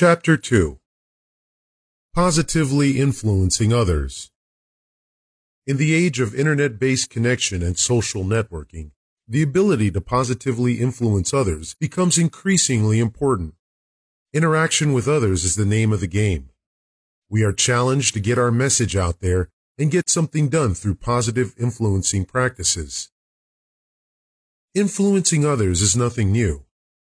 Chapter 2 Positively Influencing Others In the age of internet-based connection and social networking, the ability to positively influence others becomes increasingly important. Interaction with others is the name of the game. We are challenged to get our message out there and get something done through positive influencing practices. Influencing others is nothing new.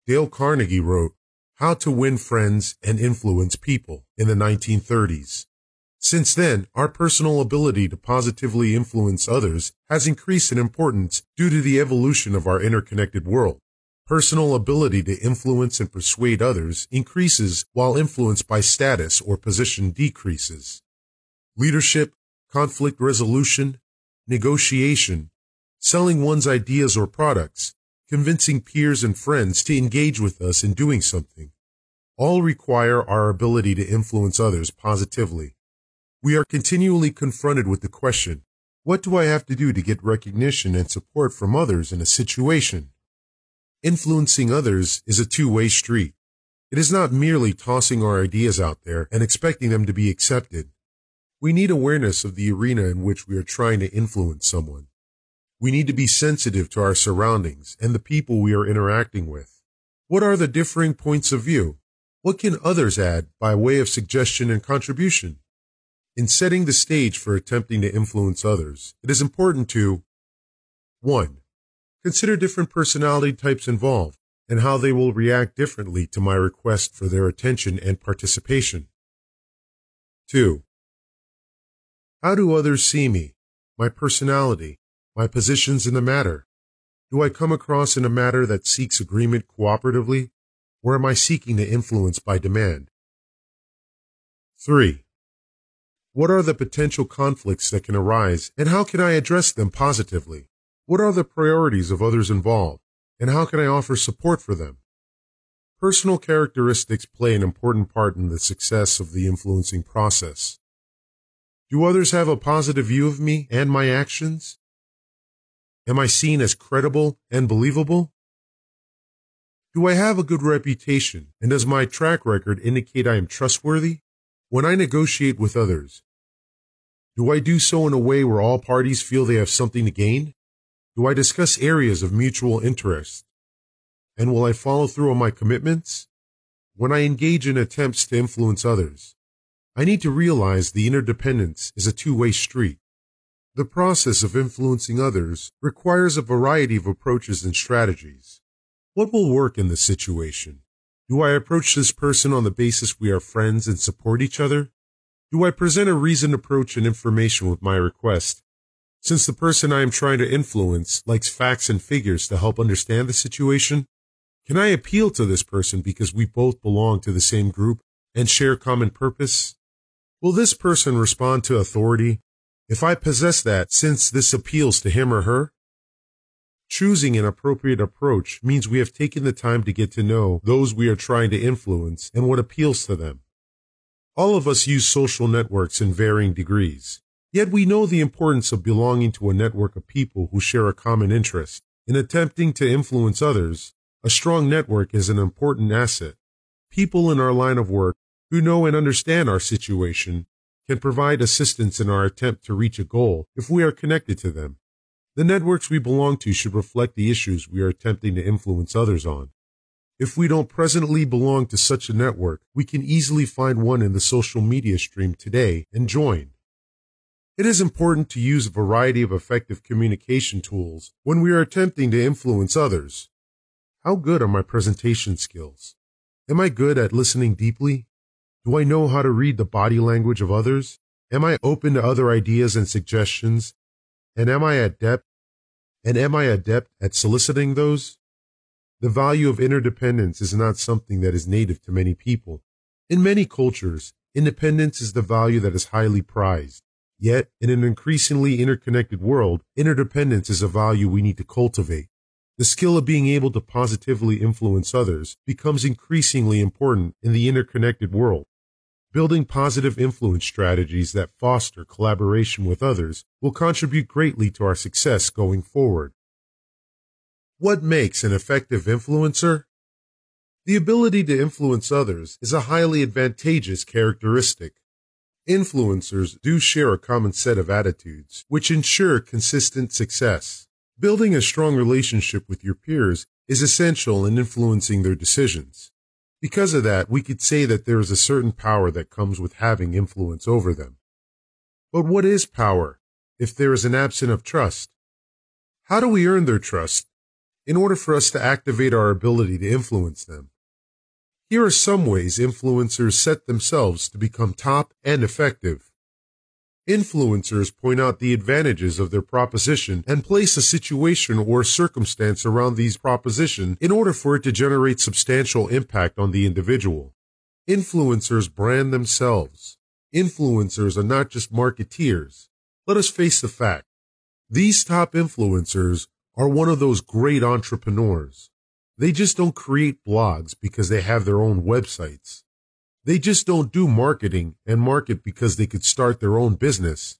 Dale Carnegie wrote, How to Win Friends and Influence People in the 1930s. Since then, our personal ability to positively influence others has increased in importance due to the evolution of our interconnected world. Personal ability to influence and persuade others increases while influence by status or position decreases. Leadership, conflict resolution, negotiation, selling one's ideas or products, convincing peers and friends to engage with us in doing something, all require our ability to influence others positively. We are continually confronted with the question, what do I have to do to get recognition and support from others in a situation? Influencing others is a two-way street. It is not merely tossing our ideas out there and expecting them to be accepted. We need awareness of the arena in which we are trying to influence someone. We need to be sensitive to our surroundings and the people we are interacting with. What are the differing points of view? What can others add by way of suggestion and contribution? In setting the stage for attempting to influence others, it is important to 1. Consider different personality types involved and how they will react differently to my request for their attention and participation. 2. How do others see me, my personality, my positions in the matter? Do I come across in a matter that seeks agreement cooperatively, or am I seeking to influence by demand? 3. What are the potential conflicts that can arise, and how can I address them positively? What are the priorities of others involved, and how can I offer support for them? Personal characteristics play an important part in the success of the influencing process. Do others have a positive view of me and my actions? Am I seen as credible and believable? Do I have a good reputation, and does my track record indicate I am trustworthy? When I negotiate with others, do I do so in a way where all parties feel they have something to gain? Do I discuss areas of mutual interest? And will I follow through on my commitments? When I engage in attempts to influence others, I need to realize the interdependence is a two-way street. The process of influencing others requires a variety of approaches and strategies. What will work in this situation? Do I approach this person on the basis we are friends and support each other? Do I present a reasoned approach and information with my request since the person I am trying to influence likes facts and figures to help understand the situation, can I appeal to this person because we both belong to the same group and share common purpose? Will this person respond to authority if I possess that since this appeals to him or her? Choosing an appropriate approach means we have taken the time to get to know those we are trying to influence and what appeals to them. All of us use social networks in varying degrees. Yet we know the importance of belonging to a network of people who share a common interest. In attempting to influence others, a strong network is an important asset. People in our line of work who know and understand our situation can provide assistance in our attempt to reach a goal if we are connected to them. The networks we belong to should reflect the issues we are attempting to influence others on. If we don't presently belong to such a network, we can easily find one in the social media stream today and join. It is important to use a variety of effective communication tools when we are attempting to influence others. How good are my presentation skills? Am I good at listening deeply? Do I know how to read the body language of others? Am I open to other ideas and suggestions? And am I adept? And am I adept at soliciting those? The value of interdependence is not something that is native to many people. In many cultures, independence is the value that is highly prized. Yet, in an increasingly interconnected world, interdependence is a value we need to cultivate. The skill of being able to positively influence others becomes increasingly important in the interconnected world. Building positive influence strategies that foster collaboration with others will contribute greatly to our success going forward. What makes an effective influencer? The ability to influence others is a highly advantageous characteristic. Influencers do share a common set of attitudes, which ensure consistent success. Building a strong relationship with your peers is essential in influencing their decisions. Because of that, we could say that there is a certain power that comes with having influence over them. But what is power if there is an absence of trust? How do we earn their trust in order for us to activate our ability to influence them? Here are some ways influencers set themselves to become top and effective. Influencers point out the advantages of their proposition and place a situation or circumstance around these proposition in order for it to generate substantial impact on the individual. Influencers brand themselves. Influencers are not just marketeers. Let us face the fact. These top influencers are one of those great entrepreneurs. They just don't create blogs because they have their own websites. They just don't do marketing and market because they could start their own business.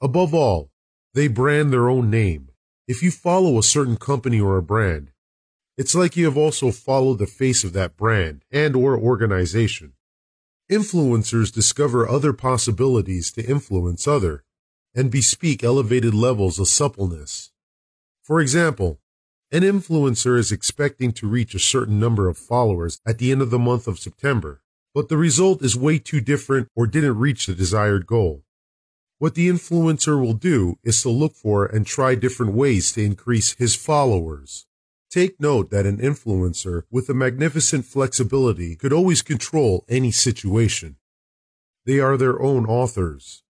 Above all, they brand their own name. If you follow a certain company or a brand, it's like you have also followed the face of that brand and or organization. Influencers discover other possibilities to influence other and bespeak elevated levels of suppleness. For example, an influencer is expecting to reach a certain number of followers at the end of the month of September, but the result is way too different or didn't reach the desired goal. What the influencer will do is to look for and try different ways to increase his followers. Take note that an influencer with a magnificent flexibility could always control any situation. They are their own authors.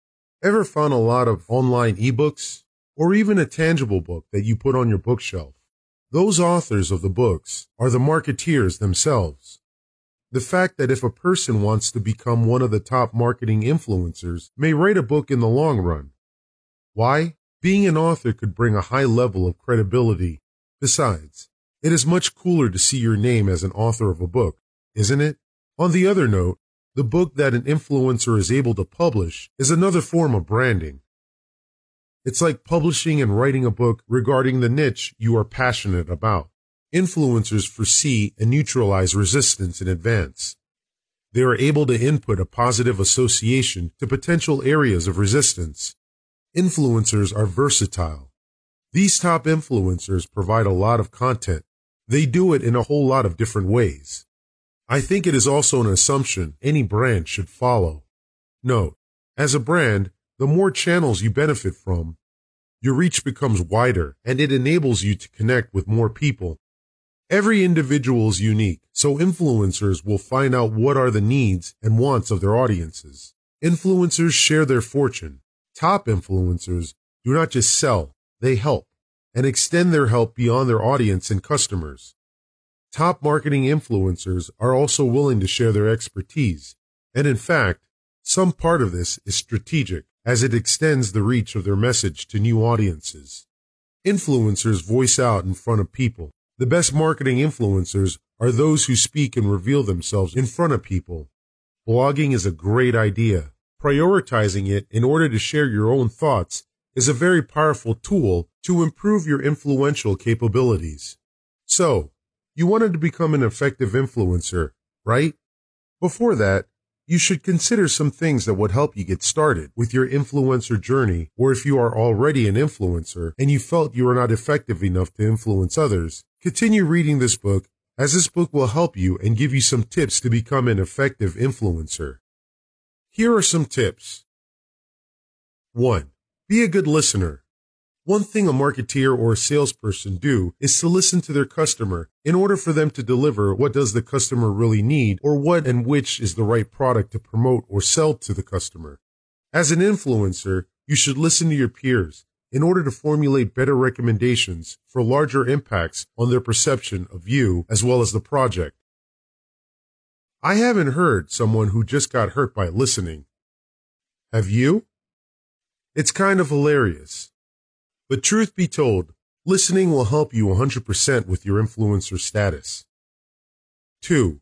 Ever found a lot of online ebooks or even a tangible book that you put on your bookshelf? Those authors of the books are the marketeers themselves. The fact that if a person wants to become one of the top marketing influencers may write a book in the long run. Why? Being an author could bring a high level of credibility. Besides, it is much cooler to see your name as an author of a book, isn't it? On the other note, the book that an influencer is able to publish is another form of branding. It's like publishing and writing a book regarding the niche you are passionate about. Influencers foresee and neutralize resistance in advance. They are able to input a positive association to potential areas of resistance. Influencers are versatile. These top influencers provide a lot of content. They do it in a whole lot of different ways. I think it is also an assumption any brand should follow. Note, as a brand, the more channels you benefit from, your reach becomes wider and it enables you to connect with more people. Every individual is unique, so influencers will find out what are the needs and wants of their audiences. Influencers share their fortune. Top influencers do not just sell, they help and extend their help beyond their audience and customers. Top marketing influencers are also willing to share their expertise, and in fact, some part of this is strategic as it extends the reach of their message to new audiences. Influencers voice out in front of people. The best marketing influencers are those who speak and reveal themselves in front of people. Blogging is a great idea. Prioritizing it in order to share your own thoughts is a very powerful tool to improve your influential capabilities. So, you wanted to become an effective influencer, right? Before that, you should consider some things that would help you get started with your influencer journey, or if you are already an influencer and you felt you are not effective enough to influence others, continue reading this book as this book will help you and give you some tips to become an effective influencer. Here are some tips. 1. Be a good listener. One thing a marketeer or a salesperson do is to listen to their customer in order for them to deliver what does the customer really need or what and which is the right product to promote or sell to the customer. As an influencer, you should listen to your peers in order to formulate better recommendations for larger impacts on their perception of you as well as the project. I haven't heard someone who just got hurt by listening. Have you? It's kind of hilarious. But truth be told, listening will help you 100% with your influencer status. 2.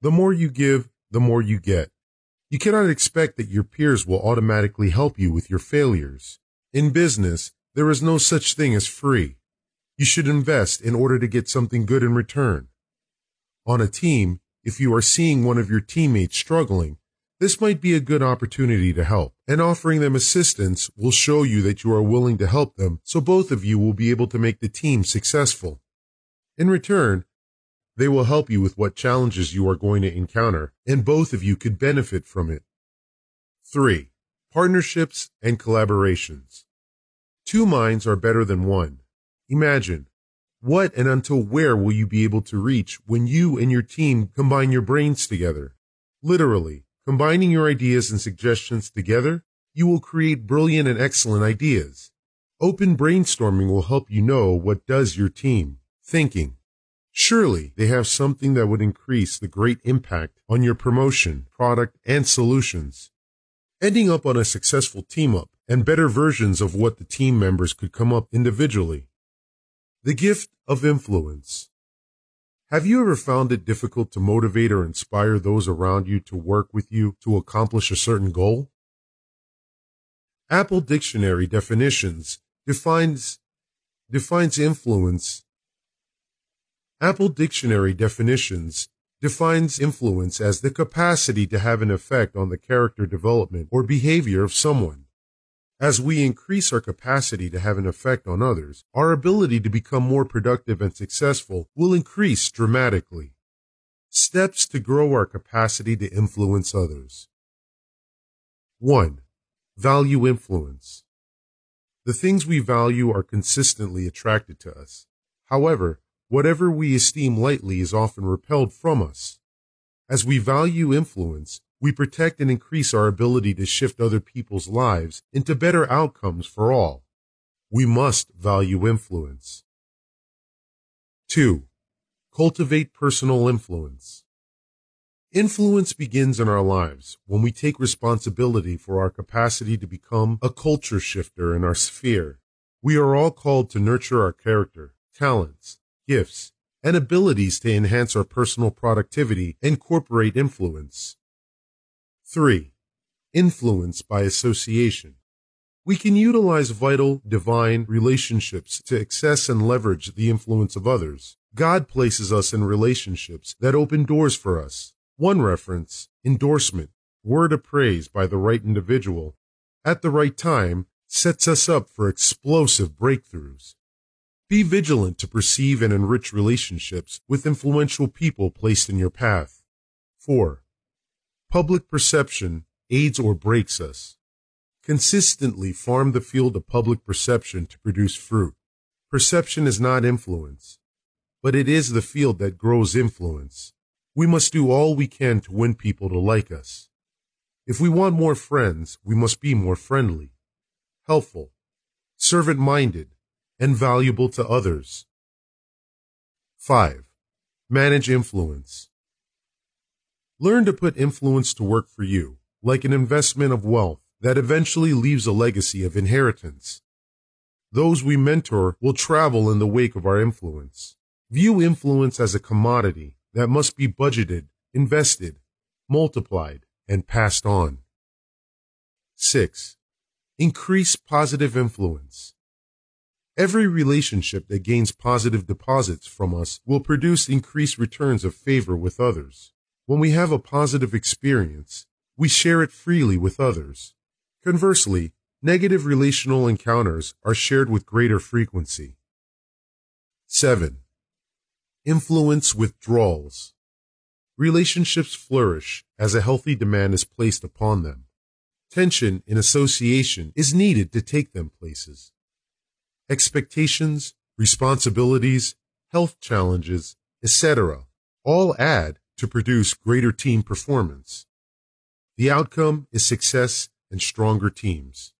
The more you give, the more you get. You cannot expect that your peers will automatically help you with your failures. In business, there is no such thing as free. You should invest in order to get something good in return. On a team, if you are seeing one of your teammates struggling, this might be a good opportunity to help, and offering them assistance will show you that you are willing to help them so both of you will be able to make the team successful. In return, they will help you with what challenges you are going to encounter, and both of you could benefit from it. 3. Partnerships and collaborations. Two minds are better than one. Imagine, what and until where will you be able to reach when you and your team combine your brains together? Literally, Combining your ideas and suggestions together, you will create brilliant and excellent ideas. Open brainstorming will help you know what does your team thinking. Surely they have something that would increase the great impact on your promotion, product, and solutions. Ending up on a successful team up and better versions of what the team members could come up individually. The gift of influence. Have you ever found it difficult to motivate or inspire those around you to work with you to accomplish a certain goal? Apple Dictionary definitions defines defines influence. Apple Dictionary definitions defines influence as the capacity to have an effect on the character development or behavior of someone. As we increase our capacity to have an effect on others, our ability to become more productive and successful will increase dramatically. Steps to grow our capacity to influence others. 1. Value influence. The things we value are consistently attracted to us. However, whatever we esteem lightly is often repelled from us. As we value influence, we protect and increase our ability to shift other people's lives into better outcomes for all. We must value influence. 2. Cultivate personal influence. Influence begins in our lives when we take responsibility for our capacity to become a culture shifter in our sphere. We are all called to nurture our character, talents, gifts, and abilities to enhance our personal productivity and corporate influence. 3. Influence by association. We can utilize vital, divine relationships to access and leverage the influence of others. God places us in relationships that open doors for us. One reference, endorsement, word of praise by the right individual at the right time sets us up for explosive breakthroughs. Be vigilant to perceive and enrich relationships with influential people placed in your path. 4. Public perception aids or breaks us. Consistently farm the field of public perception to produce fruit. Perception is not influence, but it is the field that grows influence. We must do all we can to win people to like us. If we want more friends, we must be more friendly, helpful, servant minded, and valuable to others. 5. Manage influence. Learn to put influence to work for you, like an investment of wealth that eventually leaves a legacy of inheritance. Those we mentor will travel in the wake of our influence. View influence as a commodity that must be budgeted, invested, multiplied, and passed on. 6. Increase positive influence. Every relationship that gains positive deposits from us will produce increased returns of favor with others. When we have a positive experience, we share it freely with others. Conversely, negative relational encounters are shared with greater frequency. 7. Influence withdrawals. Relationships flourish as a healthy demand is placed upon them. Tension in association is needed to take them places. Expectations, responsibilities, health challenges, etc. all add to produce greater team performance. The outcome is success and stronger teams.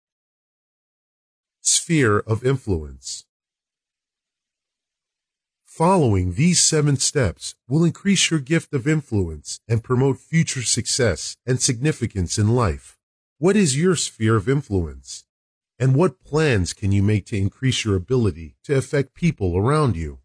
Sphere of influence. Following these seven steps will increase your gift of influence and promote future success and significance in life. What is your sphere of influence? And what plans can you make to increase your ability to affect people around you?